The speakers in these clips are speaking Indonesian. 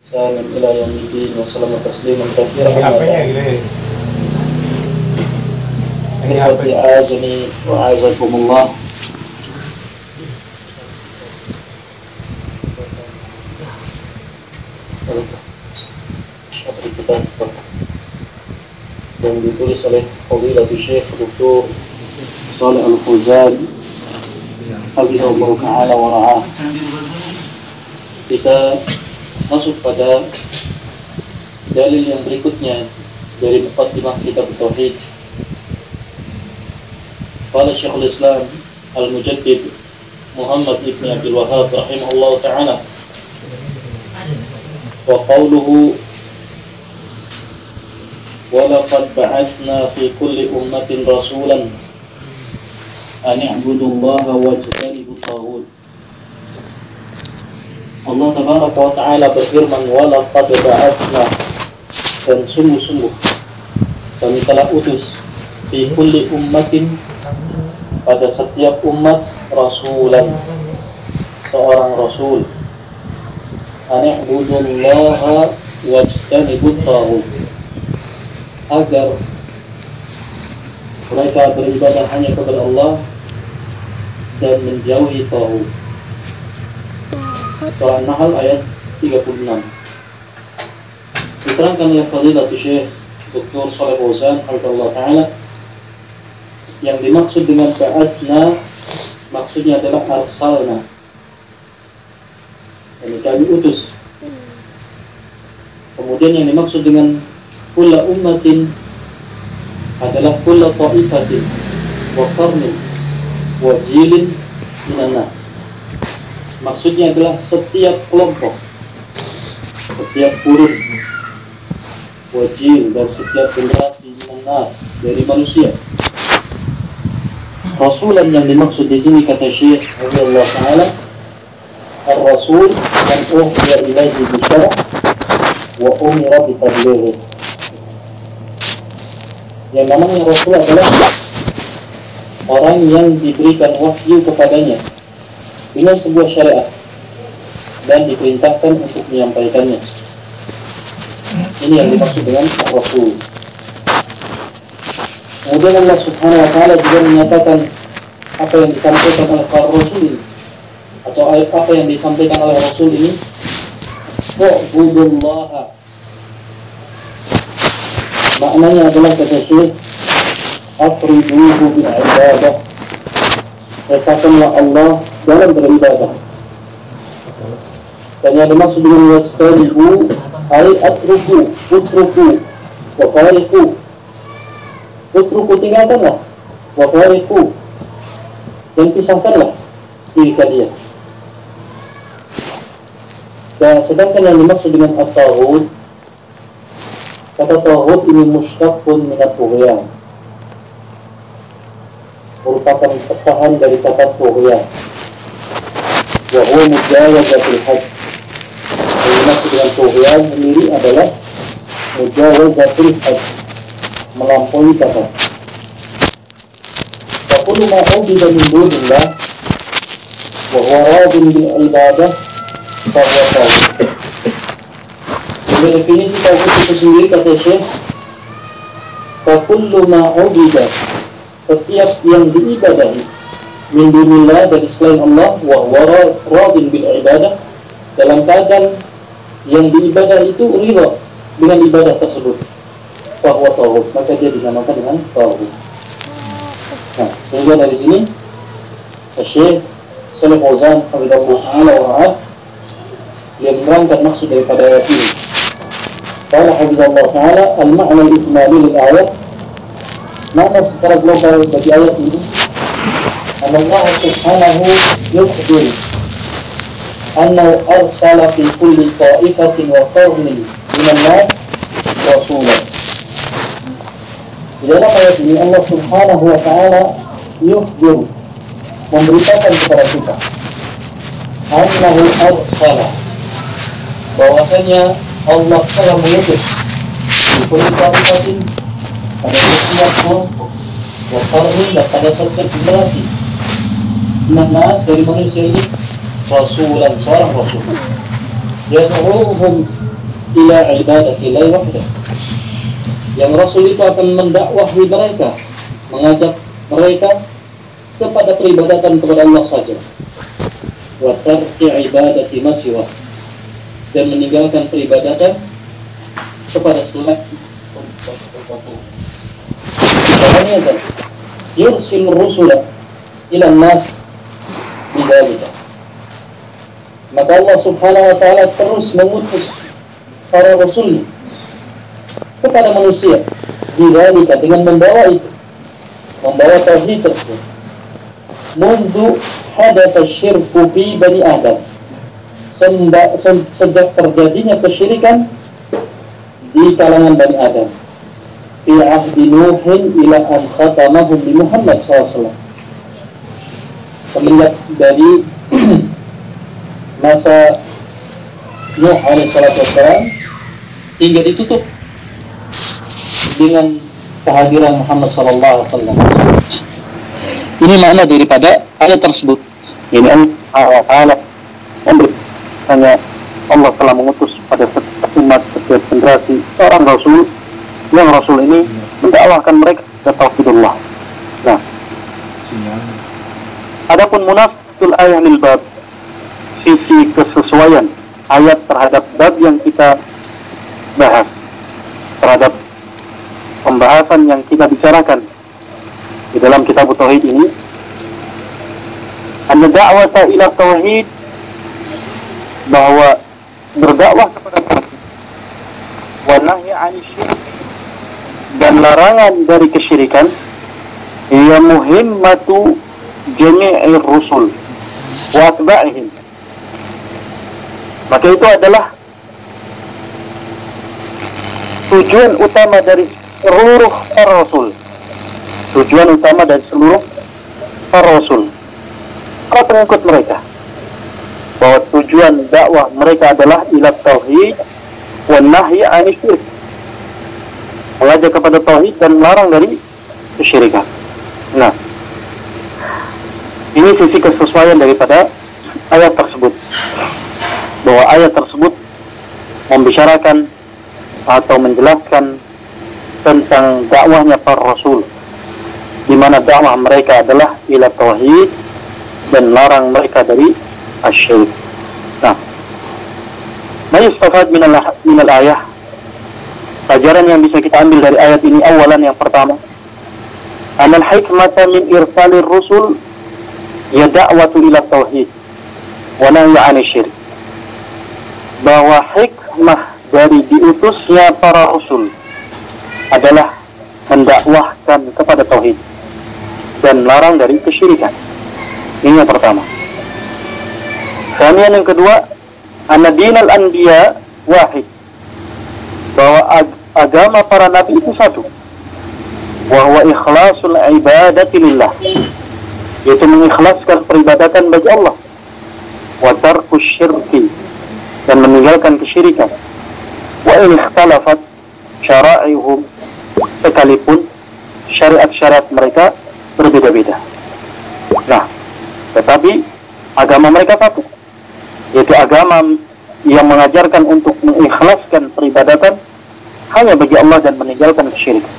سلام إلى يوم الدين وسلم تسليما كثيرا إخوتي. أعزني وأعزكم الله yang ditulis oleh Fadilatul Syekh Dr. Saleh Al-Fauzan Hafizahullah Ta'ala wa ra'ah Kita masuk pada dalil yang berikutnya dari muqaddimah kitab Tauhid Qala Syekhul Islam Al-Mujaddid Muhammad Ibn Abdul Wahab rahimahullah ta'ala wa qawluhu ولقد بعثنا في كل أمة رسولا أن اعبدوا الله واجتنبوا الطاغوت Allah Tabaraka wa Ta'ala berfirman walaqad ba'atsna dan sungguh-sungguh kami telah utus fi kulli ummatin pada setiap umat rasulan. Seorang rasul. An i'budullaha wajtanibut taghut. Agar mereka beribadah hanya kepada Allah dan menjauhi taghut Surah An-Nahl ayat 36 Diterangkan oleh Fadilatul Syekh Dr. Saleh Fauzan Allah Ta'ala Yang dimaksud dengan ba'asna Maksudnya adalah arsalna. Ini kami utus. Kemudian yang dimaksud dengan Kulla ummatin Adalah kulla ta'ifatin Wa qarnin Wa jilin Minan nas Maksudnya adalah setiap kelompok Setiap kurun Wajil dan setiap generasi minan nas Dari manusia Rasulan yang dimaksud di sini kata Syekh Allah Taala Ar-Rasul man uhya ilaihi bisyara wa umira bitablighi. Yang namanya Rasul adalah orang yang diberikan wahyu kepadanya dengan sebuah syariat dan diperintahkan untuk menyampaikannya. Ini yang dimaksud dengan Rasul. Kemudian Allah Subhanahu wa taala juga menyatakan apa yang disampaikan oleh rasul ini atau apa yang disampaikan oleh rasul ini wa'budullaha maknanya adalah kata Syekh afriduhu bil ibadah Esakanlah Allah dalam beribadah. Dan yang dimaksud dengan wastaribu ay atruku utruku wa fariqu utruku tinggalkanlah wa fariqu dan pisahkanlah diri kalian. Dan sedangkan yang dimaksud dengan at-taghut kata taghut ini mushtaqun min at-tughyan merupakan pecahan dari kata tughyan wa huwa mujawazatul hajj. Yang dimaksud dengan tughyan sendiri adalah mujawazatul hajj melampaui batas. Wa kullu ma ubida min bil ibadah fa definisi tauhid itu sendiri kata Syekh fa kullu ma ubida setiap yang diibadahi min dunillah dari selain Allah wa huwa radin bil ibadah dalam keadaan yang diibadah itu ridha dengan ibadah tersebut. Bahwa tauhid maka dia dinamakan dengan tauhid nah sehingga dari sini Syekh Saleh Fauzan Hafizahullah Ta'ala ra'ad dia menerangkan maksud daripada ayat ini. Qala Hafizahullah Ta'ala al-ma'na al-ijmali lil ayat Makna secara global bagi ayat ini Allah subhanahu yukhbir Annahu arsala fi kulli ta'ifatin wa qawmin minan nas rasulah Di dalam ayat ini Allah subhanahu wa ta'ala yukhbir Memberitakan kepada kita Annahu arsala bahwasanya Allah telah mengutus di kulli ta'ifatin pada setiap kelompok Wakarni dan pada setiap generasi Nas dari manusia ini Rasulan, seorang Rasul yad'uhum ila ibadati Allah wahdah yang Rasul itu akan mendakwahi mereka mengajak mereka kepada peribadatan kepada Allah saja. Wa tarki ibadati dan meninggalkan peribadatan kepada selain Kan yursil rusula ila nas bidzalika maka Allah Subhanahu wa taala terus mengutus para rasul kepada manusia bidzalika dengan membawa itu membawa tauhid tersebut. Mundu hadatsa syirku fi bani Adam. Sejak terjadinya kesyirikan di kalangan Bani Adam fi ahdi Nuhin ila an khatamahum di Muhammad SAW semenjak dari masa Nuh alaihissalam hingga ditutup dengan kehadiran Muhammad SAW ini makna daripada ayat tersebut. Ini Allah Taala hanya Allah telah mengutus pada setiap umat setiap generasi seorang Rasul yang Rasul ini mendakwahkan mereka ke tauhidullah. Nah, adapun munafiqul ayat lil bab sisi kesesuaian ayat terhadap bab yang kita bahas terhadap pembahasan yang kita bicarakan di dalam kitab tauhid ini anna da'wata ila tauhid bahwa berdakwah kepada tauhid wa nahyi 'anil dan larangan dari kesyirikan ia muhimmatu jami'ir rusul wa atba'ihim maka itu adalah tujuan utama dari seluruh para rasul. Tujuan utama dari seluruh para rasul. Para pengikut mereka. Bahwa tujuan dakwah mereka adalah ila tauhid wa nahyi syirik mengajak kepada tauhid dan melarang dari kesyirikan. Nah ini sisi kesesuaian daripada ayat tersebut. Bahwa ayat tersebut membicarakan atau menjelaskan tentang dakwahnya para rasul di mana dakwah mereka adalah ila tauhid dan larang mereka dari asyirik. Nah, ma yustafad min al ayah pelajaran yang bisa kita ambil dari ayat ini awalan yang pertama an al hikmata min irsalir rusul ya da'watu ila tauhid wa nahyi 'anil syirik bahwa hikmah dari diutusnya para rasul adalah mendakwahkan kepada tauhid dan larang dari kesyirikan. Ini yang pertama. Kemudian yang kedua, anna dinal anbiya wahid. Bahwa ag agama para nabi itu satu. Wa ikhlasul ibadati lillah. Yaitu mengikhlaskan peribadatan bagi Allah. Wa tarkus syirki dan meninggalkan kesyirikan. Wa in ikhtalafat syara'ihum sekalipun syariat-syariat mereka berbeda-beda. Nah, tetapi agama mereka satu, yaitu agama yang mengajarkan untuk mengikhlaskan peribadatan hanya bagi Allah dan meninggalkan kesyirikan.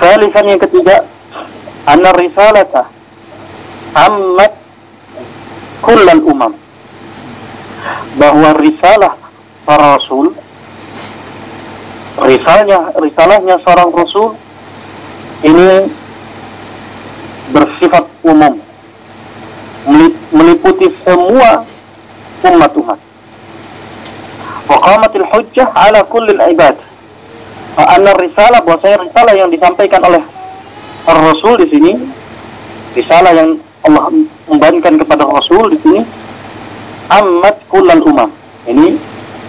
Salisan yang ketiga, anna risalata ammat kullal umam. Bahwa risalah para rasul risalahnya risalahnya seorang rasul ini bersifat umum meliputi semua umat-umat. Waqamatil hujjah ala kulli ibad. Anna risalah bahwasanya risalah yang disampaikan oleh Rasul di sini risalah yang Allah membankan kepada Rasul di sini amat kullal umam. Ini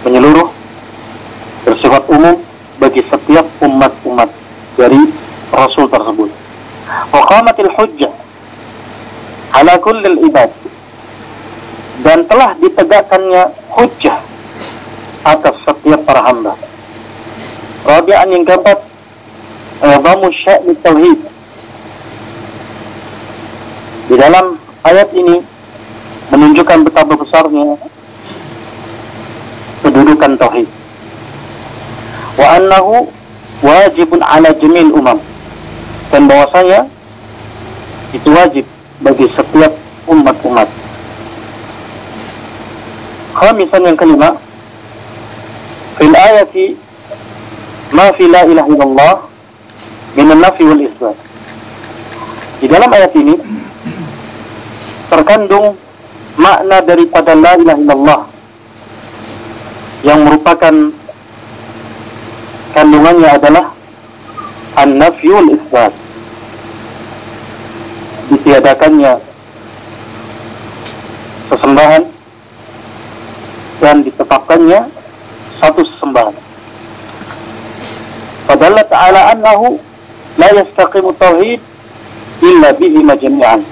menyeluruh bersifat umum bagi setiap umat-umat dari Rasul tersebut. Waqamatil hujjah ala kullil ibad dan telah ditegakkannya hujjah atas setiap para hamba. Rabi'an yang keempat, Izamu sya'ni tauhid. Di dalam ayat ini menunjukkan betapa besarnya kedudukan tauhid. Wa annahu wajibun ala jami'il umam. Dan bahwasanya itu wajib bagi setiap umat-umat. Khamisan yang kelima, fil ayati ma fi la ilaha illallah min nafi wal isbat. Di dalam ayat ini terkandung makna daripada la ilaha illallah yang merupakan kandungannya adalah an-nafyul isbat ditiadakannya sesembahan dan ditetapkannya satu sesembahan. Fadalla ta'ala annahu la yastaqimu tauhid illa bihi majami'an.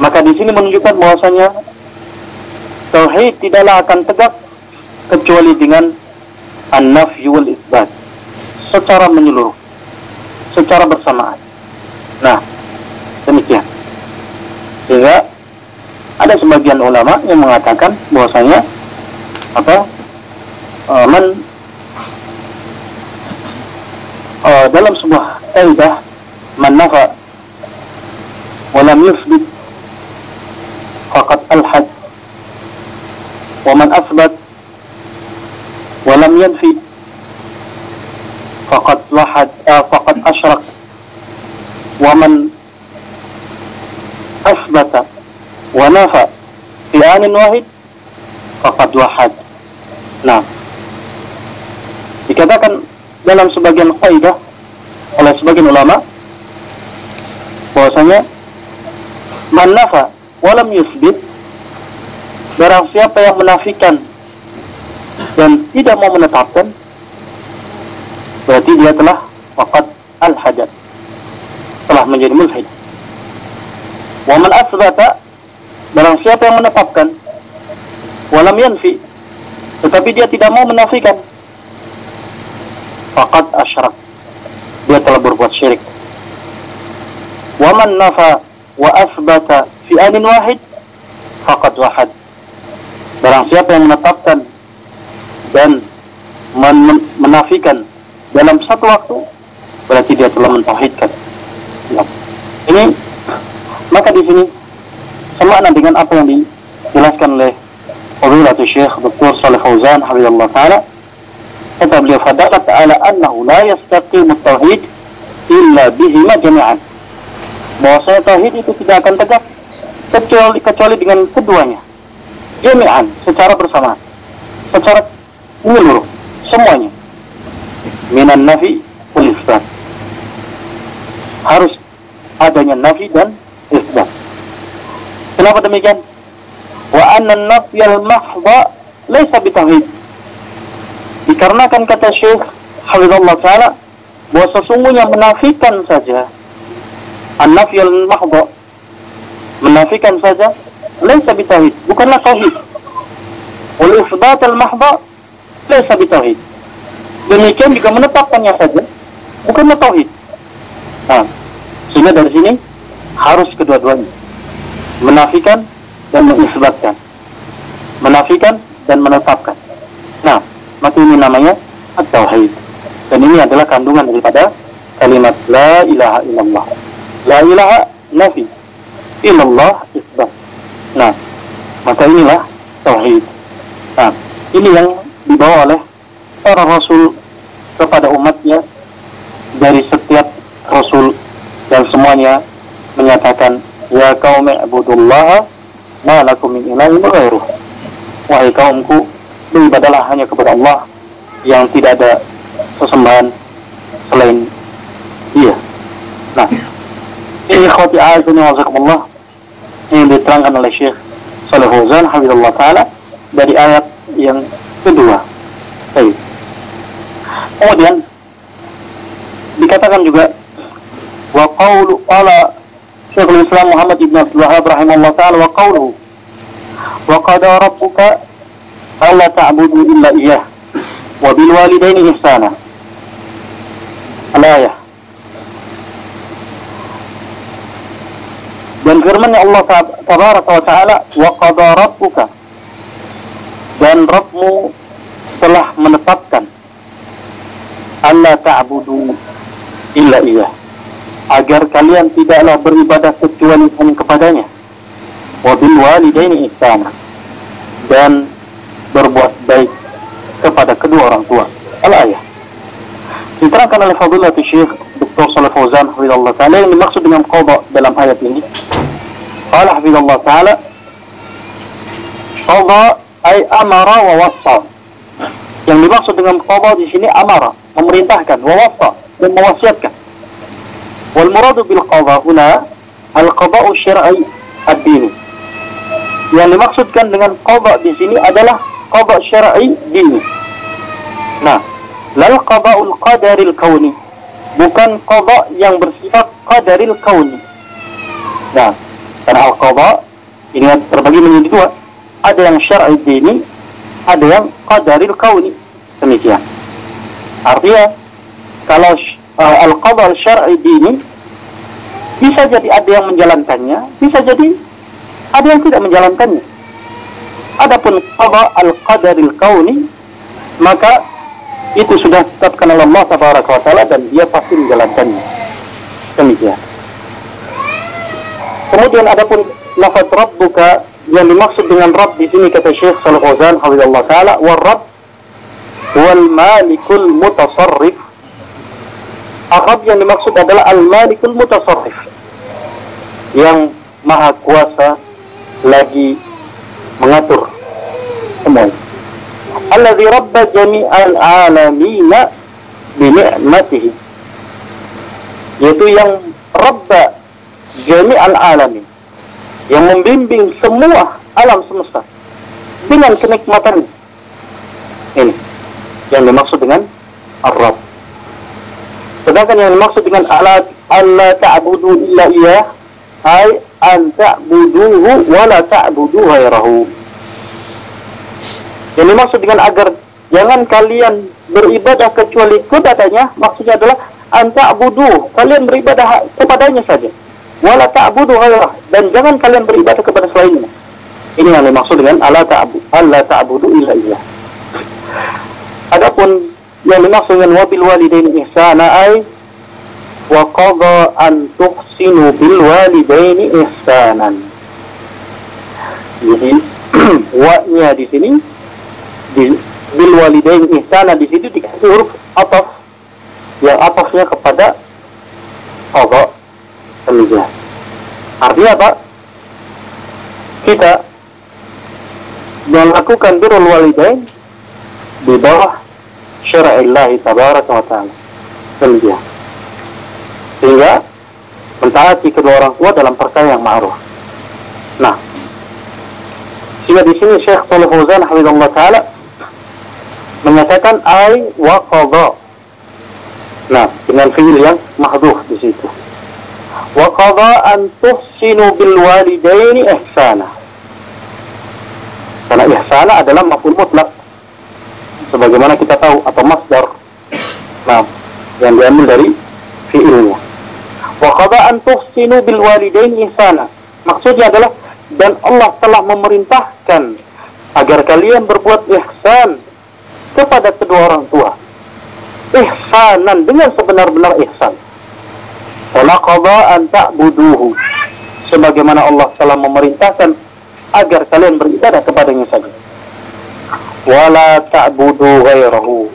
Maka di sini menunjukkan bahwasanya tauhid tidaklah akan tegak kecuali dengan an-nafy wal isbat secara menyeluruh, secara bersamaan. Nah, demikian. Sehingga ada sebagian ulama yang mengatakan bahwasanya apa man uh, dalam sebuah kaidah man nafa wa lam yuthbit faqad alhad wa man athbat wa lam yanfi faqad wahad uh, faqad asyrak wa man asbata wa nafa fi anin wahid faqad wahad. Nah, dikatakan dalam sebagian kaidah oleh sebagian ulama bahwasanya man nafa walam yusbit barang siapa yang menafikan dan tidak mau menetapkan berarti dia telah wafat al-hajat telah menjadi mulhid. Wa man asbata barang siapa yang menetapkan walam yanfi tetapi dia tidak mau menafikan faqad asyrak dia telah berbuat syirik wa man nafa wa asbata fi anin wahid faqad wahad barang siapa yang menetapkan dan men menafikan dalam satu waktu berarti dia telah mentauhidkan ya. ini maka di sini semakna dengan apa yang dijelaskan oleh Fadilatul Syekh Dr. Salih Fauzan Habibullah Ta'ala kata beliau fadalat ta'ala annahu la yastaqimu tauhid illa bihima jami'an bahwasanya tauhid itu tidak akan tegak kecuali kecuali dengan keduanya jami'an secara bersama secara menyeluruh semuanya minan nafi wal harus adanya nafi dan isbat. Kenapa demikian? Wa anna nafyal mahdha laysa bitauhid. Dikarenakan kata Syekh Hafizullah Ta'ala bahwa sesungguhnya menafikan saja an-nafyal mahdha menafikan saja laysa bitauhid, bukanlah tauhid. Wal isbat al-mahdha laysa bitauhid. Demikian juga menetapkannya saja bukanlah tauhid. Nah, sehingga dari sini harus kedua-duanya menafikan dan mengisbatkan menafikan dan menetapkan nah maka ini namanya at-tauhid. Dan ini adalah kandungan daripada kalimat la ilaha illallah. La ilaha nafi. Illallah isbat nah maka inilah tauhid. Nah ini yang dibawa oleh para rasul kepada umatnya dari setiap rasul dan semuanya menyatakan ya kaum ibudullah ma lakum min ilahin ghairuh. Wahai kaumku beribadalah hanya kepada Allah yang tidak ada sesembahan selain Dia. Nah, ini khawati ayatnya Allah yang diterangkan oleh Syekh Salih Fauzan Habibullah Ta'ala dari ayat yang kedua. Baik. Kemudian dikatakan juga wa qawlu ala Syekhul Islam Muhammad Ibn Abdul Wahab rahimahullah ta'ala wa qawluhu wa qada rabbuka Allah ta'budu illa iyah wa bil walidaini ihsana al-ayah dan firman Allah tabaraka wa ta'ala wa dan Rabbmu telah menetapkan Allah ta'budu illa iya agar kalian tidaklah beribadah kecuali hanya kepadanya. Wabil walidaini ihsana. Dan berbuat baik kepada kedua orang tua. Al-ayah. Diterangkan oleh Fadilah Syekh Dr. Salih Fauzan Hafizullah Ta'ala yang dimaksud dengan qada dalam ayat ini. Qala Hafizullah Ta'ala Qada ay amara wa wasa yang dimaksud dengan qada di sini amara memerintahkan wa wasa dan mewasiatkan. Wal muradu bil qada huna al qada'u syar'i ad-dini yang dimaksudkan dengan qada di sini adalah qada syar'i dini. Nah, lal qada'ul qadaril kauni bukan qada yang bersifat qadaril kauni. Nah, karena al qada ini terbagi menjadi dua. Ada yang syar'i dini, ada yang qadaril kauni. Demikian. Artinya kalau uh, al qada syar'i dini bisa jadi ada yang menjalankannya, bisa jadi ada yang tidak menjalankannya. Adapun qada al-qadaril kauni maka itu sudah ditetapkan oleh Allah tabaraka wa taala dan dia pasti menjalankannya. Demikian. Kemudian adapun lafaz rabbuka yang dimaksud dengan Rabb di sini kata Syekh Shalih Fauzan hafizallahu taala war Rabb wal malikul mutasarrif Arab yang dimaksud adalah al-malikul mutasarrif yang maha kuasa lagi mengatur semuanya. Alladzi rabba jami'al alamina bi. Yaitu yang rabba jami'al alamin. Yang membimbing semua alam semesta dengan kenikmatan ini yang dimaksud dengan Ar-Rabb. Sedangkan yang dimaksud dengan Allah Allah ta'budu illa iya ay an ta'buduhu wa la ta'budu ghairahu. Yang dimaksud dengan agar jangan kalian beribadah kecuali kepadanya, maksudnya adalah an ta'budu, kalian beribadah kepadanya saja. Wa la ta'budu ghairah dan jangan kalian beribadah kepada selainnya. Ini yang dimaksud dengan Allah ta'budu, Allah ta'budu illa iya. Adapun yang dimaksud dengan wabil walidaini ihsana ay an tuhsinu bil walidaini ihsanan. Jadi wa-nya di sini di bil walidaini ihsana di situ dikasih huruf ataf yang atafnya kepada qada demikian. Artinya apa? Kita melakukan birrul walidain di bawah syara'illah tabaraka wa ta'ala. Demikian sehingga mentaati kedua orang tua dalam perkara yang ma'ruf. Nah, sehingga di sini Syekh Shalih Fauzan hafizallahu taala menyatakan ai wa qadha. Nah, dengan fi'il yang mahdhuf di situ. Wa qadha an tuhsinu bil walidaini ihsana. Karena ihsana adalah maf'ul mutlak. Sebagaimana kita tahu atau masdar. Nah, yang diambil dari fi'ilnya. Wa qada an bil walidain ihsana. Maksudnya adalah dan Allah telah memerintahkan agar kalian berbuat ihsan kepada kedua orang tua. Ihsanan dengan sebenar-benar ihsan. Wa qada an ta'buduhu. Sebagaimana Allah telah memerintahkan agar kalian beribadah kepadanya saja. Wala ta'budu ghairahu.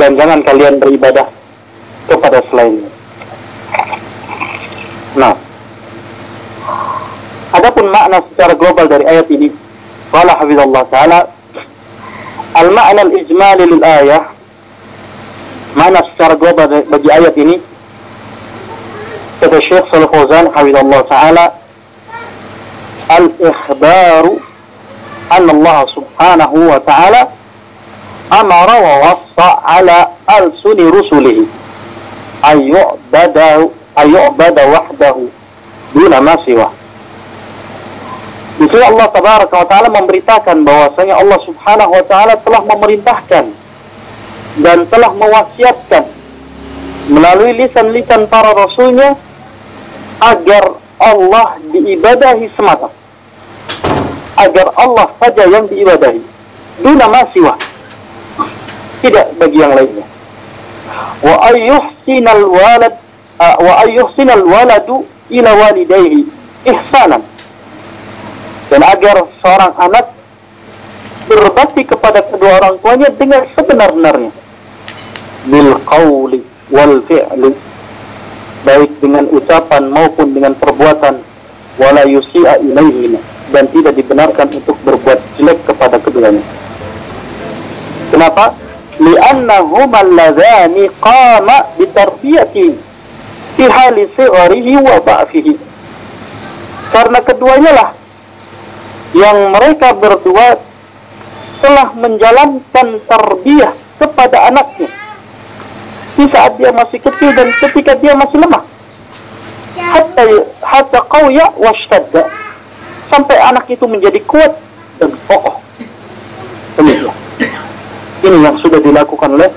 Dan jangan kalian beribadah kepada selainnya. Nah, adapun makna secara global dari ayat ini, qala hafizallah taala al-ma'na al-ijmali lil ayah makna secara global bagi ayat ini kata Syekh Shalih Fauzan hafizallah taala al-ikhbaru anna Allah subhanahu wa ta'ala amara wa wassa ala al-suni rusulihi ayyu'badahu ayyubada wahdahu duna ma siwa. Di Allah tabaraka wa taala memberitakan bahwasanya Allah Subhanahu wa taala telah memerintahkan dan telah mewasiatkan melalui lisan-lisan para rasulnya agar Allah diibadahi semata. Agar Allah saja yang diibadahi. duna ma siwa. Tidak bagi yang lainnya. Wa ayyuhsinal walad uh, wa ayyuhsinal waladu ila walidayhi ihsanan. Dan agar seorang anak berbakti kepada kedua orang tuanya dengan sebenar-benarnya. Bil qawli wal fi'li baik dengan ucapan maupun dengan perbuatan wala yusi'a ilaihima dan tidak dibenarkan untuk berbuat jelek kepada keduanya. Kenapa? Li'annahuma alladzani qama bitarbiyati fi hali wa ba'fihi. Karena keduanya lah yang mereka berdua telah menjalankan tarbiyah kepada anaknya di saat dia masih kecil dan ketika dia masih lemah. Hatta hatta qawya washtadda. Sampai anak itu menjadi kuat dan kokoh. Ini yang sudah dilakukan oleh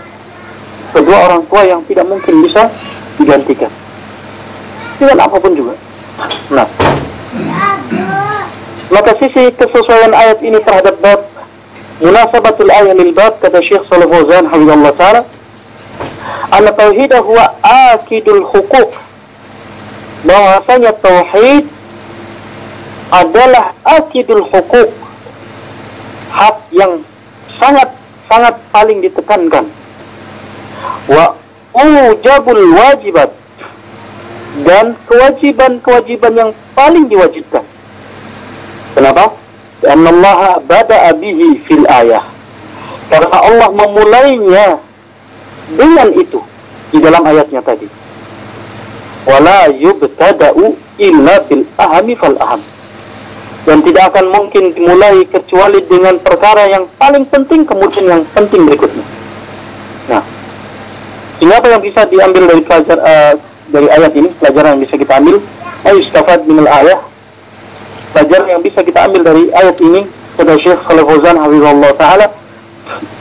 kedua orang tua yang tidak mungkin bisa digantikan. Dengan apa pun juga. Nah. Maka sisi kesesuaian ayat ini terhadap bab munasabatul ayat lil bab kata Syekh Salih Fauzan taala Anna tauhid huwa akidul hukuk. Bahwasanya tauhid adalah akidul hukuk. Hak yang sangat sangat paling ditekankan. Wa ujabul wajibat dan kewajiban-kewajiban yang paling diwajibkan. Kenapa? Karena Allah bada'a bihi fil ayah. Karena Allah memulainya dengan itu di dalam ayatnya tadi. Wala yubtada'u illa bil ahami fal aham. Dan tidak akan mungkin dimulai kecuali dengan perkara yang paling penting kemudian yang penting berikutnya. Nah, ini apa yang bisa diambil dari pelajar uh, dari ayat ini pelajaran yang bisa kita ambil. Ayustafad minal ayah pelajaran yang bisa kita ambil dari ayat ini kata Syekh Salih Fauzan allah Ta'ala.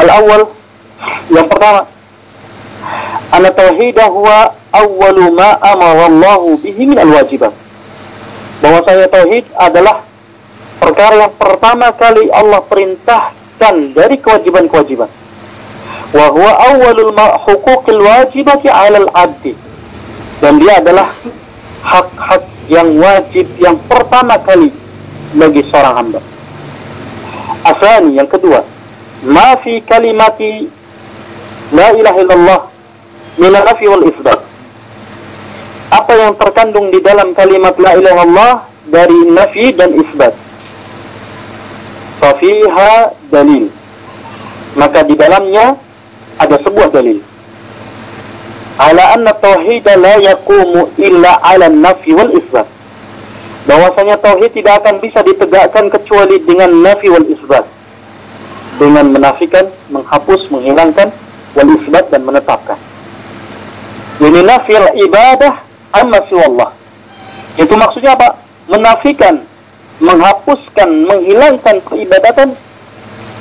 Al-awwal yang pertama. Anna tawhidah huwa awwalu ma amara bihi min al-wajibah bahwa saya tauhid adalah perkara yang pertama kali Allah perintahkan dari kewajiban-kewajiban. Wa huwa awwalul huquqil wajibati 'alal 'abdi. Dan dia adalah hak-hak yang wajib yang pertama kali bagi seorang hamba. Asani yang kedua, ma fi kalimati la ilaha illallah min nafi wal isbat. Apa yang terkandung di dalam kalimat la ilaha illallah dari nafi dan isbat. Fafiha dalil. Maka di dalamnya ada sebuah dalil. Ala anna tauhid la yaqumu illa ala nafi wal isbat. Bahwasanya tauhid tidak akan bisa ditegakkan kecuali dengan nafi wal isbat. Dengan menafikan, menghapus, menghilangkan wal isbat dan menetapkan. Ini nafil ibadah amma Allah. Itu maksudnya apa? Menafikan, menghapuskan, menghilangkan peribadatan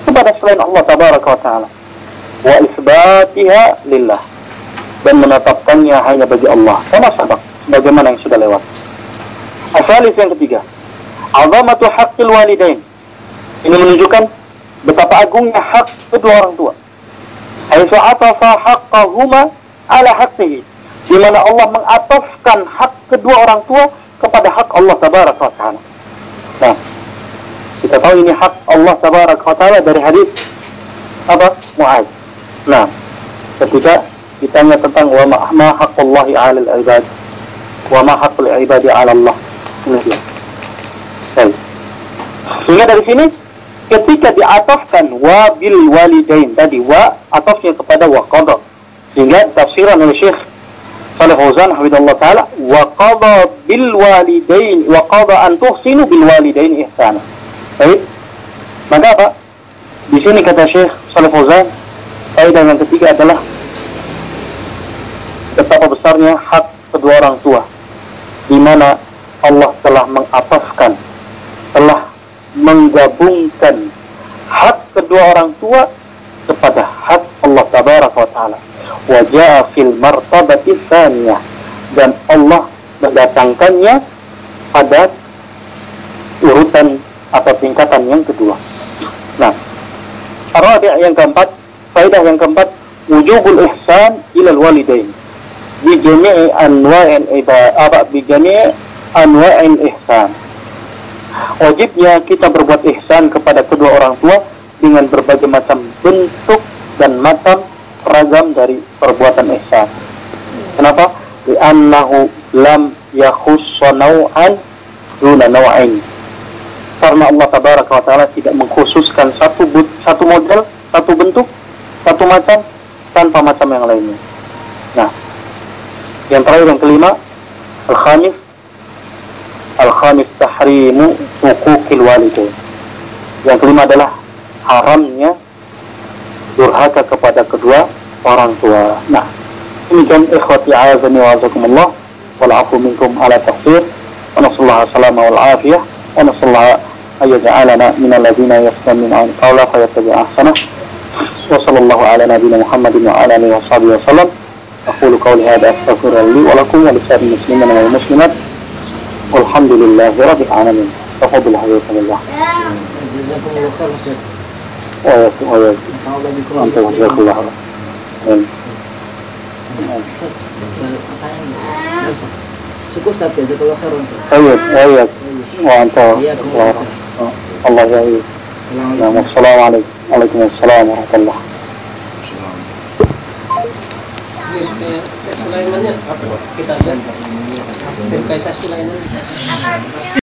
kepada selain Allah tabaraka wa taala. Wa isbatiha lillah. Dan menetapkannya hanya bagi Allah. Sama sabak bagaimana yang sudah lewat. Asalis yang ketiga. Azamatu haqqil walidain. Ini menunjukkan betapa agungnya hak kedua orang tua. Haitsu atafa haqqahuma ala haqqihi di mana Allah mengatofkan hak kedua orang tua kepada hak Allah tabaraka wa taala. Nah, kita tahu ini hak Allah tabaraka wa taala dari hadis apa? Muaz. Nah, ketika ditanya tentang wa ma, haqqullahi 'alal ibad wa ma haqqul ibadi 'ala Allah. Sehingga dari sini ketika diatofkan wa bil walidain tadi wa atofnya kepada wa qada sehingga tafsiran oleh Syekh Saleh Fauzan hafizallahu taala wa qada bil walidain wa qada an tuhsinu bil walidain ihsana. Baik. Maka apa? Di sini kata Syekh Saleh Fauzan, kaidah yang ketiga adalah betapa besarnya hak kedua orang tua di mana Allah telah mengapaskan telah menggabungkan hak kedua orang tua kepada hak Allah tabaraka wa taala wajah fil martabati tsaniyah dan Allah mendatangkannya pada urutan atau tingkatan yang kedua. Nah, Arabi' yang keempat, faedah yang keempat, wujubul ihsan ila walidain. Bi jami'i anwa'il ibadah, bi jami'i anwa'il ihsan. Wajibnya kita berbuat ihsan kepada kedua orang tua dengan berbagai macam bentuk dan macam ragam dari perbuatan ihsan. Kenapa? Li'annahu lam yakhussa naw'an duna naw'ain. Karena Allah tabaraka wa taala tidak mengkhususkan satu satu model, satu bentuk, satu macam tanpa macam yang lainnya. Nah, yang terakhir yang kelima, al-khamis al-khamis tahrimu hukukil walidain. Yang kelima adalah haramnya durhaka kepada kedua orang tua. Nah, demikian ikhwati azani wa azakumullah wal afu minkum ala taqsir wa nasallahu salama wal afiyah wa nasallahu ayyaja'alana min alladhina yastami'una qawla fa yattabi'una ahsana wa sallallahu ala nabiyyina Muhammadin wa ala alihi wa sahbihi wa sallam أقول قولي هذا أستغفر لي ولكم ولسائر المسلمين والمسلمات والحمد لله رب العالمين تفضل حياكم الله جزاكم الله خير Ustaz. وياكم وياكم. أنت وجزاك الله خير. Cukup Ustaz, jazakallah khairan. طيب وياك وأنت إياكم الله. الله يعينك نعم. السلام عليكم وعليكم السلام ورحمة الله Sulaimannya apa? Kita terkait Sulaiman.